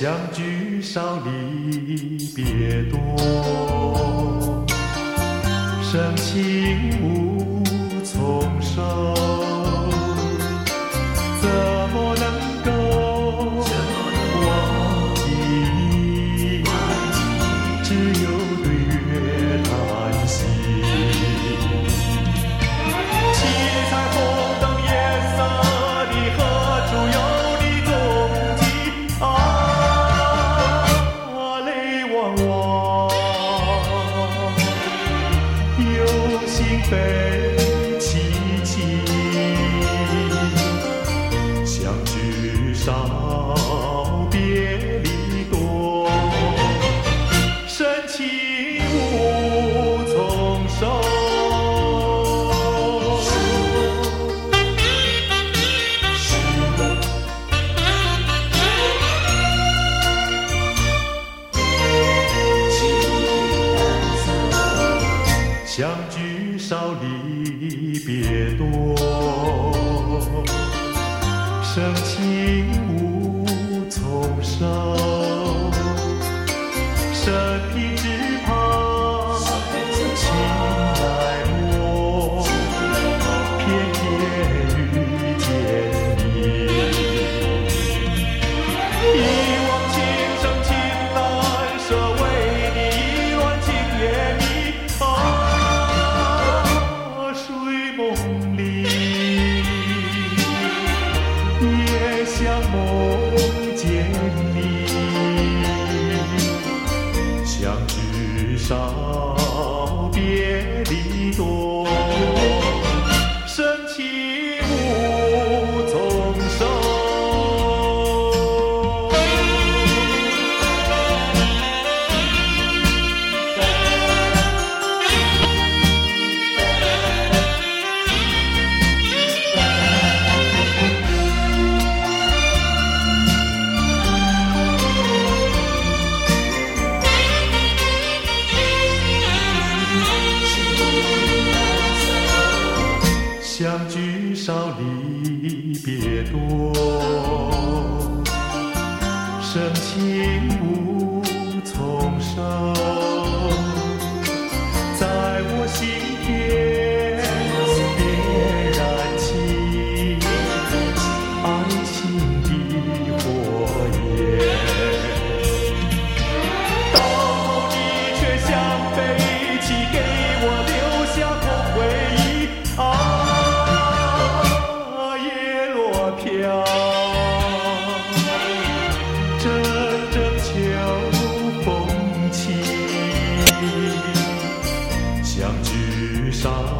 相聚少离别多深情无有心悲凄凄，相聚少。相聚少，离别多，深情无。相聚少离别多深情不从手 song.